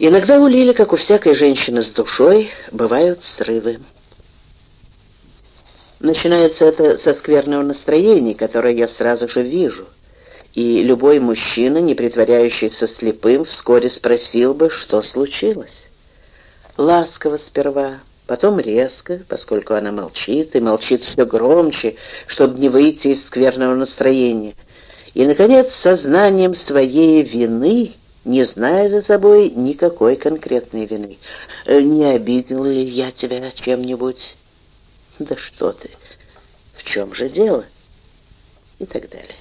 Иногда у Лили, как у всякой женщины с душой, бывают срывы. Начинается это со скверного настроения, которое я сразу же вижу. И любой мужчина, не притворяющийся слепым, вскоре спросил бы, что случилось. Ласково сперва, потом резко, поскольку она молчит, и молчит все громче, чтобы не выйти из скверного настроения. И, наконец, сознанием своей вины, не зная за собой никакой конкретной вины. «Э, «Не обидел ли я тебя чем-нибудь?» «Да что ты! В чем же дело?» И так далее.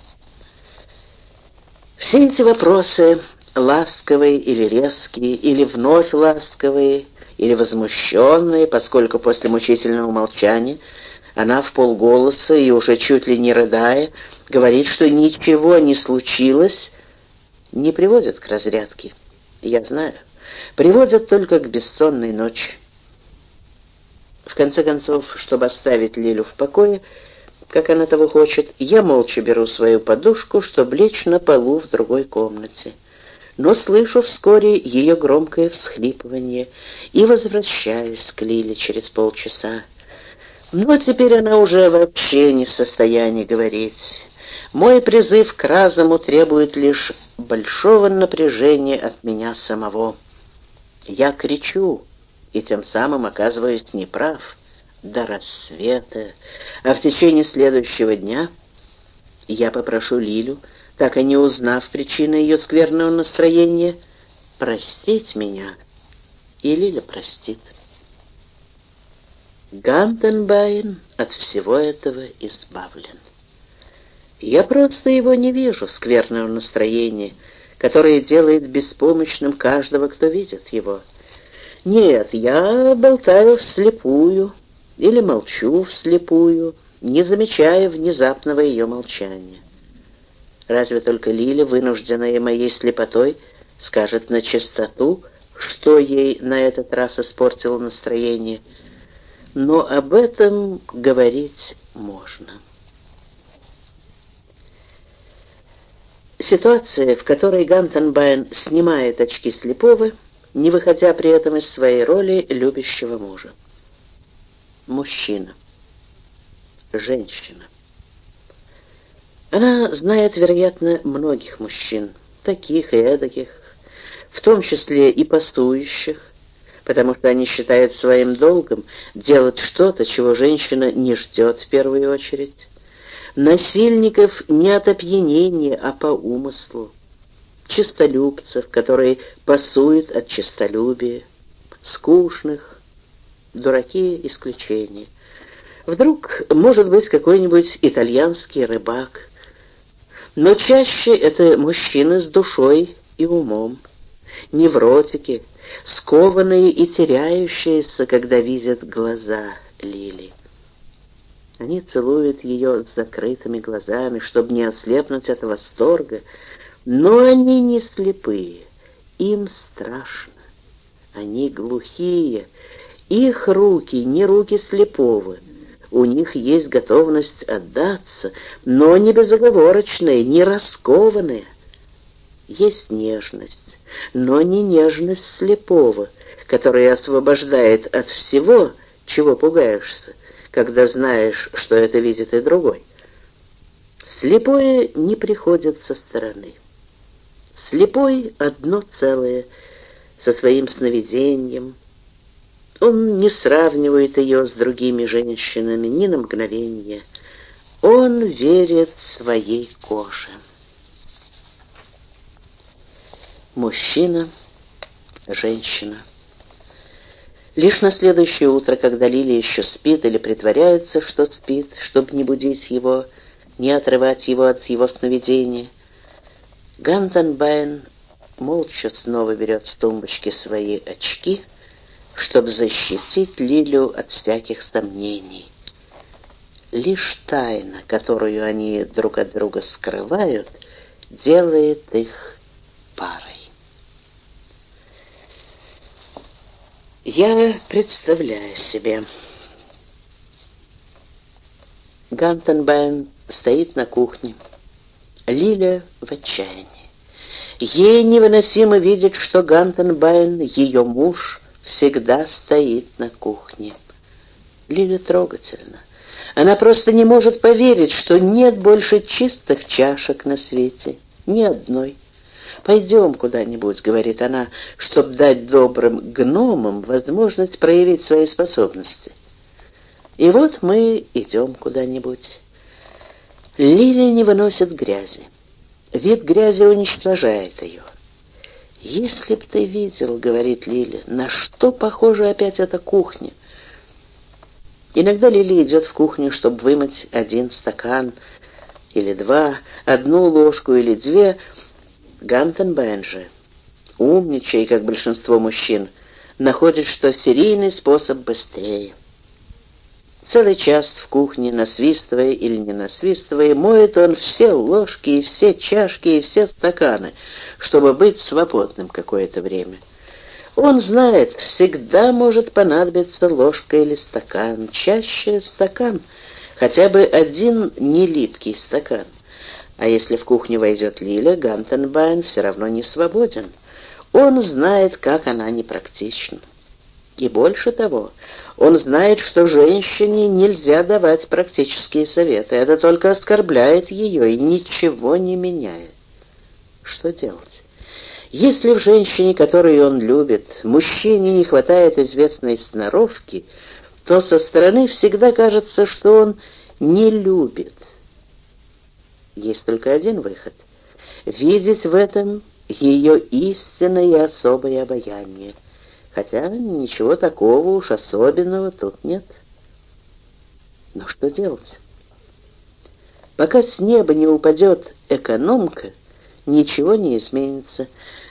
Все эти вопросы, ласковые или резкие, или вновь ласковые, или возмущенные, поскольку после мучительного молчания она в полголоса и уже чуть ли не рыдая говорит, что ничего не случилось, не приводят к разрядке. Я знаю, приводят только к бессонной ночи. В конце концов, чтобы оставить Лилю в покое, как она того хочет, я молча беру свою подушку, чтобы лечь на полу в другой комнате. Но слышу вскоре ее громкое всхлипывание и возвращаюсь к Лиле через полчаса. Но теперь она уже вообще не в состоянии говорить. Мой призыв к разуму требует лишь большого напряжения от меня самого. Я кричу, и тем самым оказываюсь неправ до рассвета, а в течение следующего дня я попрошу Лилю, так и не узнав причины ее скверного настроения, простить меня, и Лиля простит. Гантенбайн от всего этого избавлен. Я просто его не вижу, скверного настроения, которое делает беспомощным каждого, кто видит его. Нет, я болтаю вслепую, или молчу вслепую, не замечая внезапного ее молчания. Разве только Лиля, вынужденная моей слепотой, скажет на чистоту, что ей на этот раз испортило настроение, но об этом говорить можно. Ситуация, в которой Гантенбайн снимает очки слепого, не выходя при этом из своей роли любящего мужа мужчина, женщина. Она знает, вероятно, многих мужчин, таких и эдаких, в том числе и пасующих, потому что они считают своим долгом делать что-то, чего женщина не ждет в первую очередь. Насильников не от опьянения, а по умыслу. Чистолюбцев, которые пасуют от честолюбия, скучных, дураки — исключение. Вдруг, может быть, какой-нибудь итальянский рыбак. Но чаще это мужчины с душой и умом, невротики, скованные и теряющиеся, когда видят глаза Лили. Они целуют ее с закрытыми глазами, чтобы не ослепнуть от восторга, но они не слепые, им страшно. Они глухие, их руки не руки слепого. У них есть готовность отдаться, но не безоговорочная, не раскованная. Есть нежность, но не нежность слепого, которая освобождает от всего, чего пугаешься, когда знаешь, что это видит и другой. Слепое не приходит со стороны. Слепой — одно целое, со своим сновидением — он не сравнивает ее с другими женщинами ни на мгновение. Он верит своей коже. Мужчина, женщина. Лишь на следующее утро, когда Лили еще спит или притворяется, что спит, чтобы не будить его, не отрывать его от его сновидения, Гантенбайн молча снова берет с тумбочки свои очки — чтобы защитить Лилю от всяких сомнений. Лишь тайна, которую они друг от друга скрывают, делает их парой. Я представляю себе. Гантенбайн стоит на кухне. Лиля в отчаянии. Ей невыносимо видеть, что Гантенбайн, ее муж, всегда стоит на кухне. Лиля трогательна. Она просто не может поверить, что нет больше чистых чашек на свете. Ни одной. «Пойдем куда-нибудь», — говорит она, — «чтобы дать добрым гномам возможность проявить свои способности». И вот мы идем куда-нибудь. Лилия не выносит грязи. Вид грязи уничтожает ее. «Если б ты видел, — говорит Лиля, — на что похожа опять эта кухня?» Иногда Лили идет в кухню, чтобы вымыть один стакан или два, одну ложку или две. Гантенбайн же, умничай, как большинство мужчин, находит, что серийный способ быстрее. Целый час в кухне, насвистывая или не насвистывая, моет он все ложки и все чашки и все стаканы, чтобы быть свободным какое-то время. Он знает, всегда может понадобиться ложка или стакан, чаще стакан, хотя бы один нелипкий стакан. А если в кухню войдет Лиля, Гантенбайн все равно не свободен. Он знает, как она непрактична. И больше того, он знает, что женщине нельзя давать практические советы. Это только оскорбляет ее и ничего не меняет. Что делать? Если в женщине, которую он любит, мужчине не хватает известной сноровки, то со стороны всегда кажется, что он не любит. Есть только один выход — видеть в этом ее истинное и особое обаяние — хотя ничего такого уж особенного тут нет. Но что делать? Пока с неба не упадет экономка, ничего не изменится.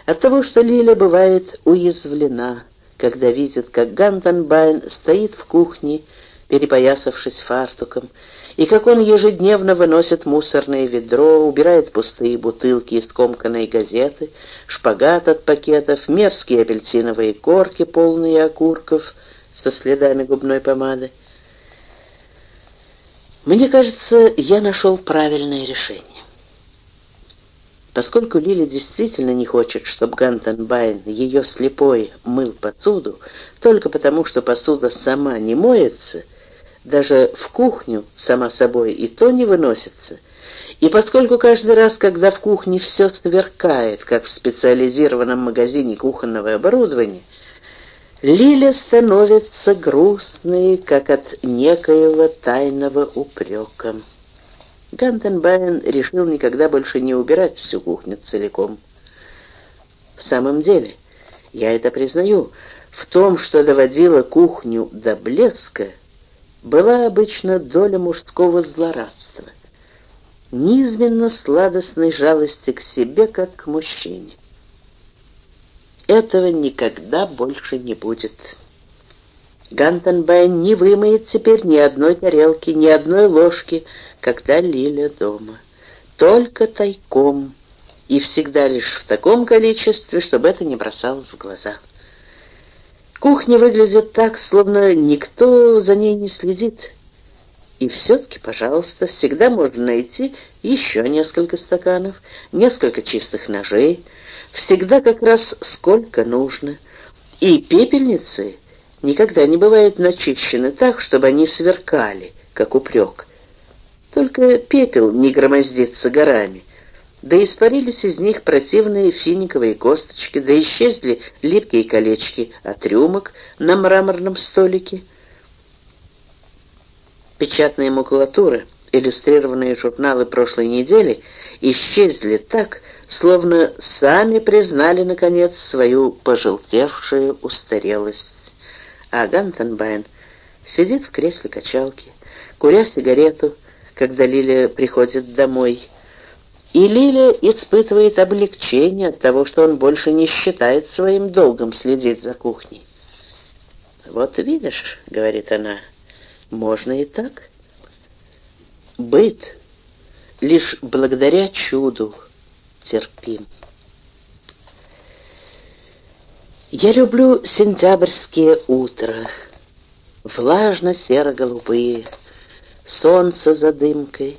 От того, что Лиля бывает уязвлена, когда видит, как Гантенбайн стоит в кухне, перепоясавшись фартуком, и как он ежедневно выносит мусорное ведро, убирает пустые бутылки из скомканной газеты, шпагат от пакетов, мерзкие апельсиновые корки, полные окурков со следами губной помады. Мне кажется, я нашел правильное решение. Поскольку Лили действительно не хочет, чтобы Гантенбайн, ее слепой, мыл посуду, только потому, что посуда сама не моется — даже в кухню, само собой, и то не выносится. И поскольку каждый раз, когда в кухне все сверкает, как в специализированном магазине кухонного оборудования, Лиля становится грустной, как от некоего тайного упрека. Гантенбайн решил никогда больше не убирать всю кухню целиком. В самом деле, я это признаю, в том, что доводило кухню до блеска, была обычно доля мужского злорадства, низменно сладостной жалости к себе, как к мужчине. Этого никогда больше не будет. Гантенбайн не вымоет теперь ни одной тарелки, ни одной ложки, когда Лиля дома. Только тайком, и всегда лишь в таком количестве, чтобы это не бросалось в глаза. Кухня выглядит так, словно никто за ней не следит. И все-таки, пожалуйста, всегда можно найти еще несколько стаканов, несколько чистых ножей, всегда как раз сколько нужно. И пепельницы никогда не бывают начищены так, чтобы они сверкали, как упрек. Только пепел не громоздится горами да испарились из них противные финиковые косточки, да исчезли липкие колечки от рюмок на мраморном столике. Печатные макулатуры, иллюстрированные журналы прошлой недели, исчезли так, словно сами признали, наконец, свою пожелтевшую устарелость. А Гантенбайн сидит в кресле качалки, куря сигарету, когда Лилия приходит домой, и Лилия испытывает облегчение от того, что он больше не считает своим долгом следить за кухней. «Вот видишь», — говорит она, — «можно и так». Быт лишь благодаря чуду терпим. Я люблю сентябрьские утра, влажно-серо-голубые, солнце за дымкой,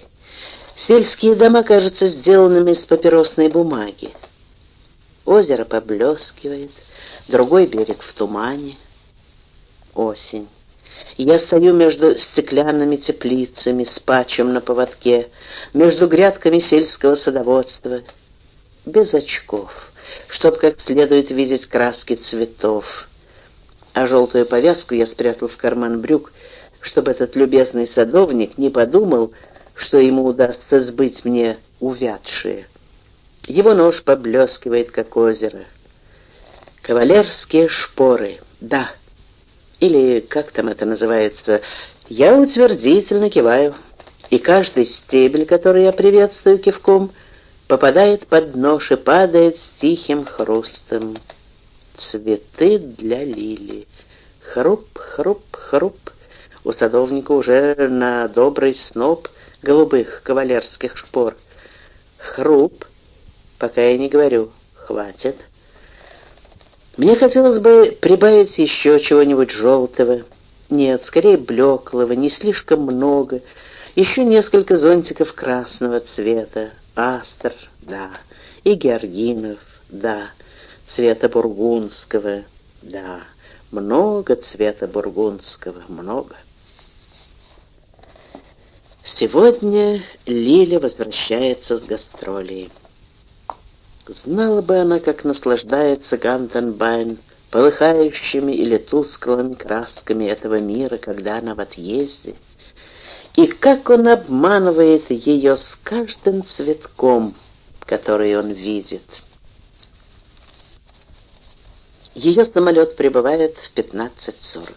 Сельские дома кажутся сделанными из папиросной бумаги. Озеро поблескивает, другой берег в тумане. Осень. Я стою между стеклянными теплицами с пачем на поводке, между грядками сельского садоводства, без очков, чтоб как следует видеть краски цветов. А желтую повязку я спрятал в карман брюк, чтобы этот любезный садовник не подумал, что ему удастся сбыть мне увядшие. Его нож поблескивает, как озеро. Кавалерские шпоры, да, — или как там это называется, я утвердительно киваю, и каждый стебель, который я приветствую кивком, попадает под нож и падает с тихим хрустом. Цветы для лили. Хруп, хруп, хруп. У садовника уже на добрый сноп голубых кавалерских шпор. Хруп, пока я не говорю, хватит. Мне хотелось бы прибавить еще чего-нибудь желтого. Нет, скорее блеклого, не слишком много. Еще несколько зонтиков красного цвета. Астр, да. И георгинов, да. Цвета бургундского, да. Много цвета бургундского, много. Сегодня Лиля возвращается с гастролей. Знала бы она, как наслаждается Гантенбайн полыхающими или тусклыми красками этого мира, когда она в отъезде, и как он обманывает ее с каждым цветком, который он видит. Ее самолет прибывает в 15.40.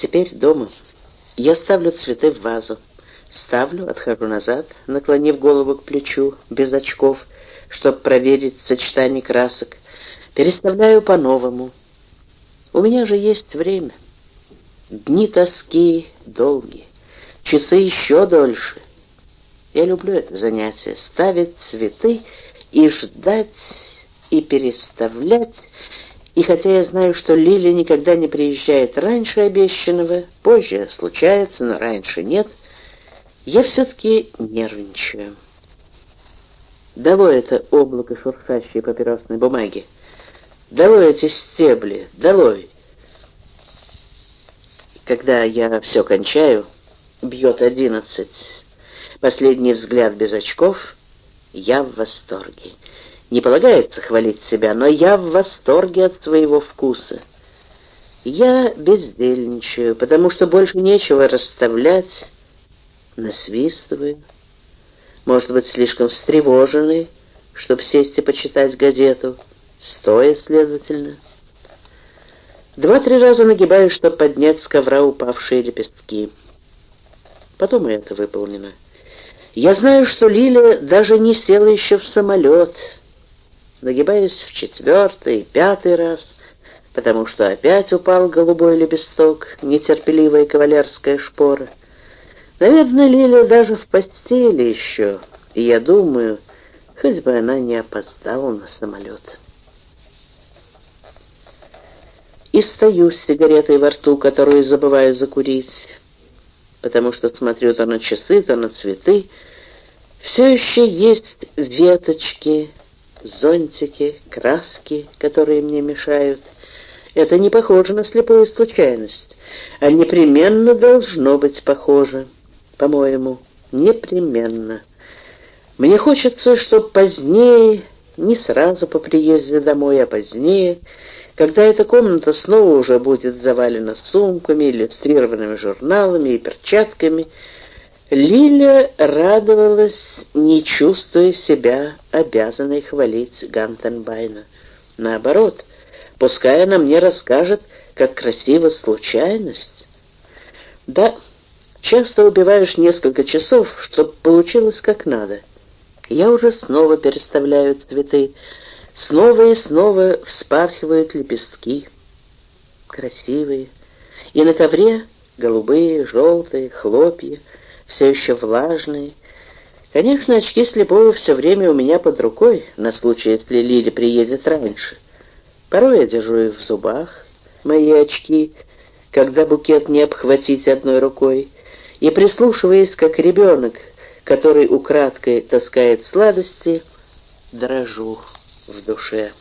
Теперь дома. Я ставлю цветы в вазу. Ставлю, отхожу назад, наклонив голову к плечу, без очков, чтобы проверить сочетание красок. Переставляю по-новому. У меня же есть время. Дни тоски долгие, часы еще дольше. Я люблю это занятие — ставить цветы и ждать, и переставлять, и хотя я знаю, что Лили никогда не приезжает раньше обещанного, позже случается, но раньше нет — я все-таки нервничаю. Долой это облако шуршащей папиросной бумаги. Долой эти стебли, долой. Когда я все кончаю, бьет одиннадцать. Последний взгляд без очков, я в восторге. Не полагается хвалить себя, но я в восторге от своего вкуса. Я бездельничаю, потому что больше нечего расставлять, насвистывая, может быть, слишком встревоженный, чтобы сесть и почитать газету, стоя, следовательно. Два-три раза нагибаюсь, чтобы поднять с ковра упавшие лепестки. Потом и это выполнено. Я знаю, что Лиля даже не села еще в самолет. Нагибаюсь в четвертый, пятый раз, потому что опять упал голубой лепесток, нетерпеливая кавалерская шпора. Наверное, Лиля даже в постели еще, и я думаю, хоть бы она не опоздала на самолет. И стою с сигаретой во рту, которую забываю закурить, потому что смотрю то на часы, то на цветы. Все еще есть веточки, зонтики, краски, которые мне мешают. Это не похоже на слепую случайность, а непременно должно быть похоже по-моему, непременно. Мне хочется, чтобы позднее, не сразу по приезде домой, а позднее, когда эта комната снова уже будет завалена сумками, иллюстрированными журналами и перчатками, Лиля радовалась, не чувствуя себя обязанной хвалить Гантенбайна. Наоборот, пускай она мне расскажет, как красива случайность. Да, Часто убиваешь несколько часов, чтобы получилось как надо. Я уже снова переставляю цветы, снова и снова вспархивают лепестки. Красивые. И на ковре голубые, желтые, хлопья, все еще влажные. Конечно, очки слепого все время у меня под рукой, на случай, если Лили приедет раньше. Порой я держу их в зубах, мои очки, когда букет не обхватить одной рукой, и, прислушиваясь, как ребенок, который украдкой таскает сладости, дрожу в душе.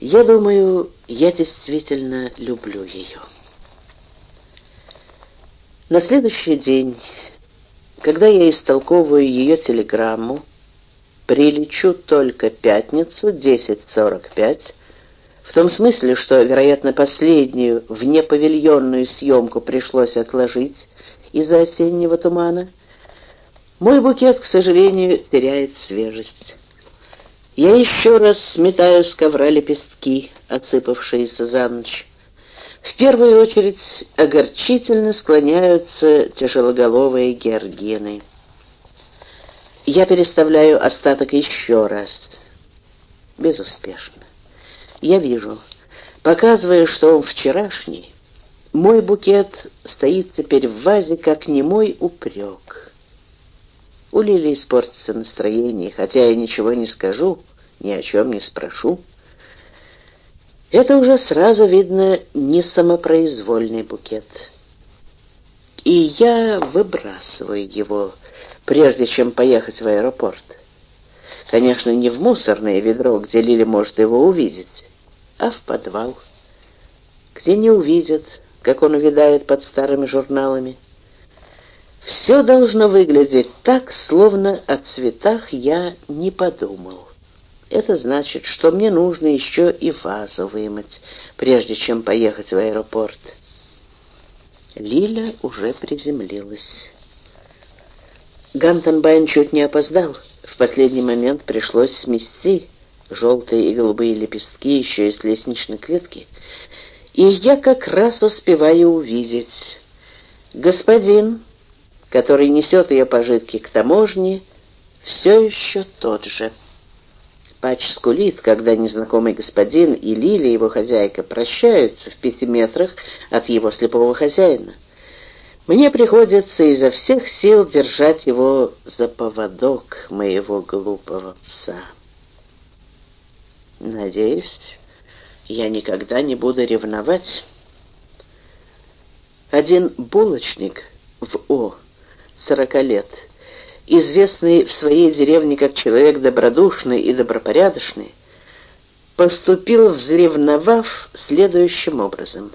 Я думаю, я действительно люблю ее. На следующий день, когда я истолковываю ее телеграмму, прилечу только пятницу, 10.45, в том смысле, что, вероятно, последнюю внепавильонную съемку пришлось отложить из-за осеннего тумана, мой букет, к сожалению, теряет свежесть. Я еще раз сметаю с ковра лепестки, осыпавшиеся за ночь. В первую очередь огорчительно склоняются тяжелоголовые георгины. Я переставляю остаток еще раз. Безуспешно. Я вижу, показывая, что он вчерашний, мой букет стоит теперь в вазе, как немой упрек. У Лили испортится настроение, хотя я ничего не скажу, ни о чем не спрошу. Это уже сразу видно не самопроизвольный букет. И я выбрасываю его, прежде чем поехать в аэропорт. Конечно, не в мусорное ведро, где Лили может его увидеть, а в подвал, где не увидят, как он увядает под старыми журналами. Все должно выглядеть так, словно о цветах я не подумал. Это значит, что мне нужно еще и вазу вымыть, прежде чем поехать в аэропорт. Лиля уже приземлилась. Гантенбайн чуть не опоздал. В последний момент пришлось смести желтые и голубые лепестки еще из лестничной клетки. И я как раз успеваю увидеть. Господин который несет ее пожитки к таможне, все еще тот же. Пач скулит, когда незнакомый господин и Лили, его хозяйка, прощаются в пяти метрах от его слепого хозяина. Мне приходится изо всех сил держать его за поводок моего глупого пса. Надеюсь, я никогда не буду ревновать. Один булочник в О сорока лет, известный в своей деревне как человек добродушный и добропорядочный, поступил, взревновав следующим образом.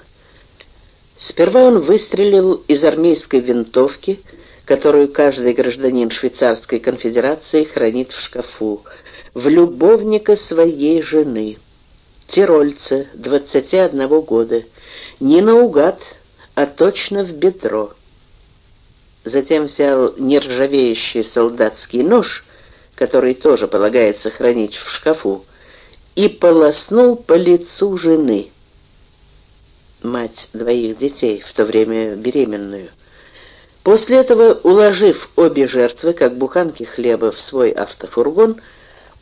Сперва он выстрелил из армейской винтовки, которую каждый гражданин Швейцарской конфедерации хранит в шкафу, в любовника своей жены, тирольца, 21 года, не наугад, а точно в бедро затем взял нержавеющий солдатский нож, который тоже полагается хранить в шкафу, и полоснул по лицу жены, мать двоих детей, в то время беременную. После этого, уложив обе жертвы, как буханки хлеба, в свой автофургон,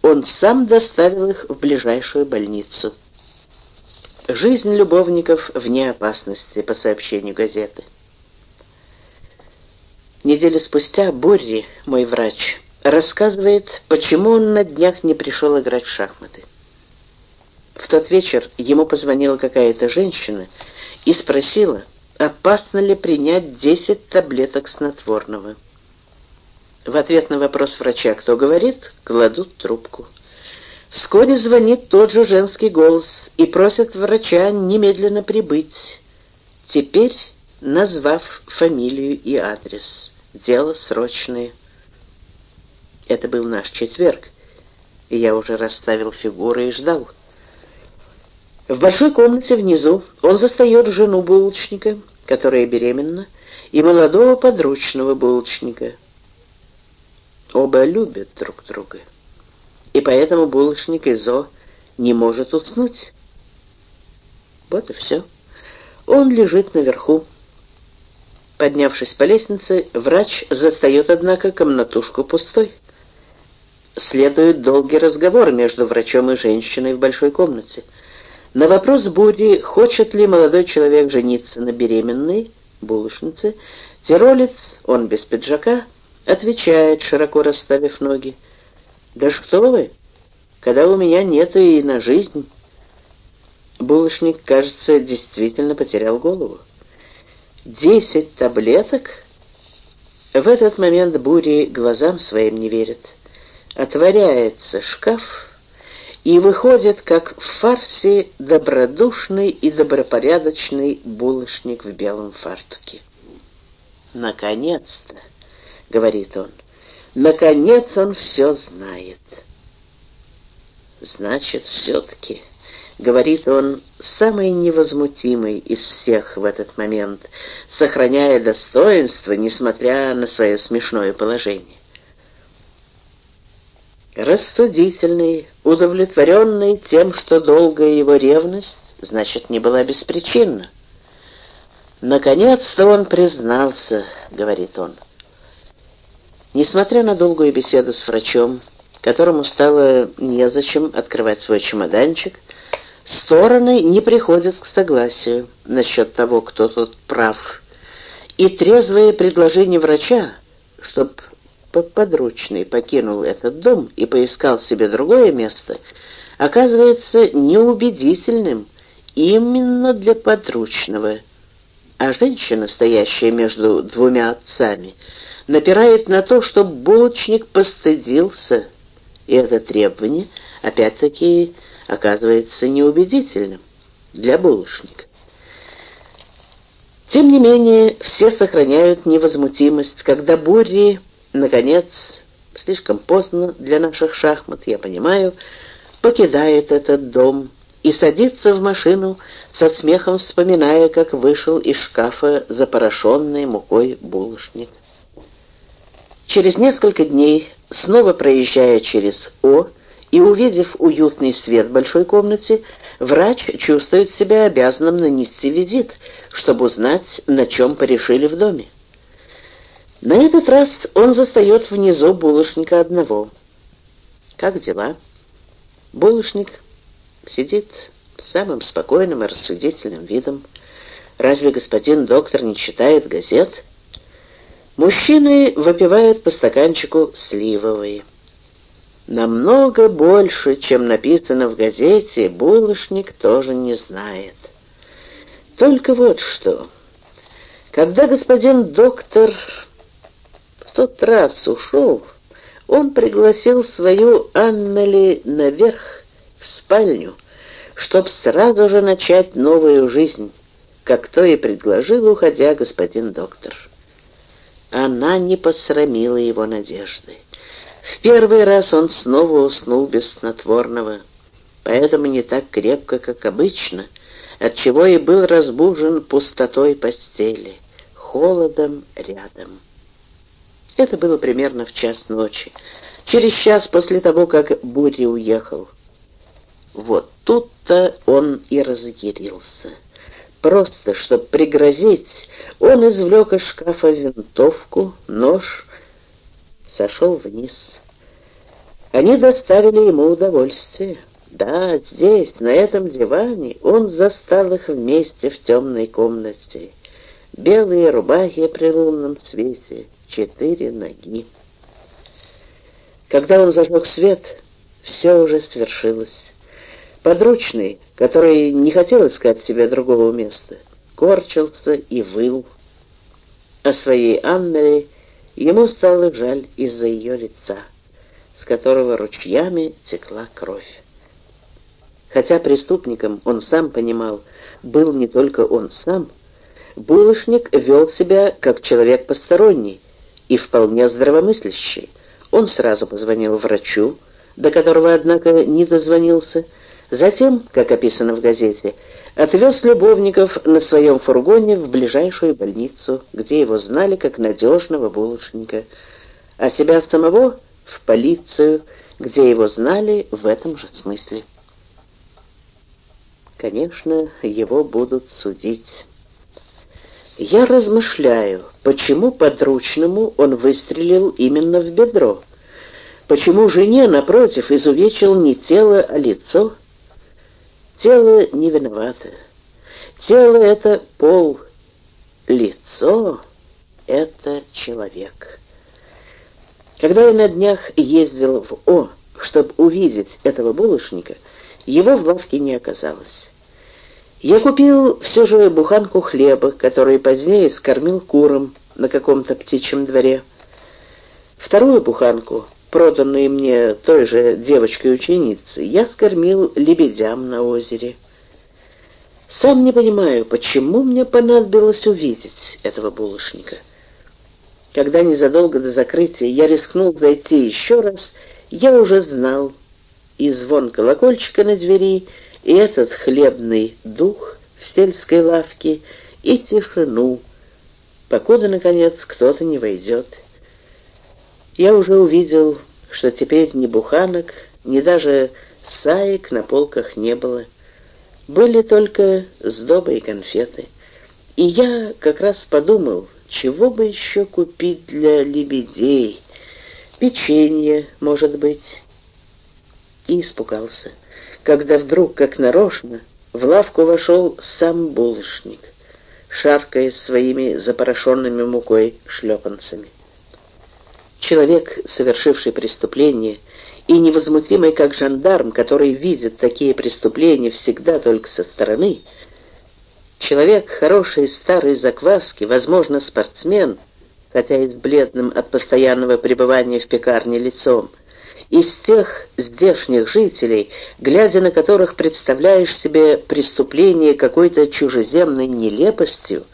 он сам доставил их в ближайшую больницу. Жизнь любовников вне опасности, по сообщению газеты. Неделю спустя Борри, мой врач, рассказывает, почему он на днях не пришел играть в шахматы. В тот вечер ему позвонила какая-то женщина и спросила, опасно ли принять 10 таблеток снотворного. В ответ на вопрос врача, кто говорит, кладут трубку. Вскоре звонит тот же женский голос и просит врача немедленно прибыть, теперь назвав фамилию и адрес дело срочное. Это был наш четверг, и я уже расставил фигуры и ждал. В большой комнате внизу он застает жену булочника, которая беременна, и молодого подручного булочника. Оба любят друг друга, и поэтому булочник Изо не может уснуть. Вот и все. Он лежит наверху, Поднявшись по лестнице, врач застает, однако, комнатушку пустой. Следует долгий разговор между врачом и женщиной в большой комнате. На вопрос Буди, хочет ли молодой человек жениться на беременной булочнице, тиролец, он без пиджака, отвечает, широко расставив ноги. «Да что вы, когда у меня нет и на жизнь». Булочник, кажется, действительно потерял голову. Десять таблеток? В этот момент Бури глазам своим не верит. Отворяется шкаф, и выходит, как в фарсе, добродушный и добропорядочный булочник в белом фартуке. «Наконец-то!» — говорит он. «Наконец он все знает!» «Значит, все-таки...» — говорит он, самый невозмутимый из всех в этот момент, сохраняя достоинство, несмотря на свое смешное положение. Рассудительный, удовлетворенный тем, что долгая его ревность, значит, не была беспричинна. «Наконец-то он признался», — говорит он. Несмотря на долгую беседу с врачом, которому стало незачем открывать свой чемоданчик, стороны не приходят к согласию насчет того, кто тут прав. И трезвое предложение врача, чтоб подручный покинул этот дом и поискал себе другое место, оказывается неубедительным именно для подручного. А женщина, стоящая между двумя отцами, напирает на то, чтобы булочник постыдился, и это требование, опять-таки, оказывается неубедительным для булочника. Тем не менее, все сохраняют невозмутимость, когда Бурри, наконец, слишком поздно для наших шахмат, я понимаю, покидает этот дом и садится в машину, со смехом вспоминая, как вышел из шкафа запорошенный мукой булочник. Через несколько дней, снова проезжая через О, и, увидев уютный свет в большой комнате, врач чувствует себя обязанным нанести визит, чтобы узнать, на чем порешили в доме. На этот раз он застает внизу булочника одного. «Как дела?» Булочник сидит самым спокойным и рассудительным видом. Разве господин доктор не читает газет? Мужчины выпивают по стаканчику сливовые. Намного больше, чем написано в газете, булочник тоже не знает. Только вот что. Когда господин доктор в тот раз ушел, он пригласил свою Аннели наверх, в спальню, чтоб сразу же начать новую жизнь, как то и предложил, уходя господин доктор. Она не посрамила его надежды. В первый раз он снова уснул без снотворного, поэтому не так крепко, как обычно, отчего и был разбужен пустотой постели, холодом рядом. Это было примерно в час ночи, через час после того, как Бури уехал. Вот тут-то он и разъярился. Просто, чтобы пригрозить, он извлек из шкафа винтовку, нож, сошел вниз. Они доставили ему удовольствие. Да, здесь, на этом диване, он застал их вместе в темной комнате. Белые рубахи при лунном свете, четыре ноги. Когда он зажег свет, все уже свершилось. Подручный, который не хотел искать себе другого места, корчился и выл. А своей Анной ему стало жаль из-за ее лица с которого ручьями текла кровь. Хотя преступником, он сам понимал, был не только он сам, булочник вел себя как человек посторонний и вполне здравомыслящий. Он сразу позвонил врачу, до которого, однако, не дозвонился, затем, как описано в газете, отвез любовников на своем фургоне в ближайшую больницу, где его знали как надежного булочника, а себя самого в полицию, где его знали в этом же смысле. Конечно, его будут судить. Я размышляю, почему подручному он выстрелил именно в бедро. Почему жене, напротив, изувечил не тело, а лицо? Тело не виновато. Тело — это пол, лицо — это человек. Когда я на днях ездил в О, чтобы увидеть этого булочника, его в лавке не оказалось. Я купил все же буханку хлеба, который позднее скормил курам на каком-то птичьем дворе. Вторую буханку проданные мне той же девочкой-ученицей, я скормил лебедям на озере. Сам не понимаю, почему мне понадобилось увидеть этого булочника. Когда незадолго до закрытия я рискнул зайти еще раз, я уже знал и звон колокольчика на двери, и этот хлебный дух в сельской лавке, и тишину, покуда, наконец, кто-то не войдет. Я уже увидел, что теперь ни буханок, ни даже саек на полках не было. Были только сдоба и конфеты. И я как раз подумал, чего бы еще купить для лебедей? Печенье, может быть. И испугался, когда вдруг, как нарочно, в лавку вошел сам булочник, шаркая своими запорошенными мукой шлепанцами. Человек, совершивший преступление, и невозмутимый как жандарм, который видит такие преступления всегда только со стороны, человек хорошей старой закваски, возможно, спортсмен, хотя и с бледным от постоянного пребывания в пекарне лицом, из тех здешних жителей, глядя на которых представляешь себе преступление какой-то чужеземной нелепостью,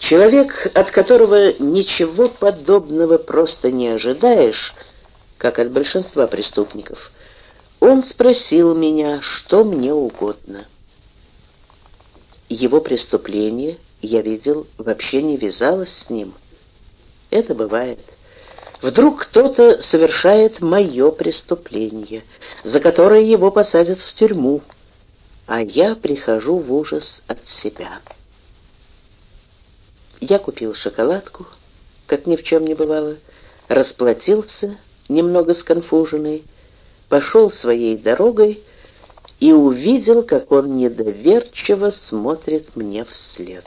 Человек, от которого ничего подобного просто не ожидаешь, как от большинства преступников, он спросил меня, что мне угодно. Его преступление, я видел, вообще не вязалось с ним. Это бывает. Вдруг кто-то совершает мое преступление, за которое его посадят в тюрьму, а я прихожу в ужас от себя». Я купил шоколадку, как ни в чем не бывало, расплатился, немного сконфуженный, пошел своей дорогой и увидел, как он недоверчиво смотрит мне вслед.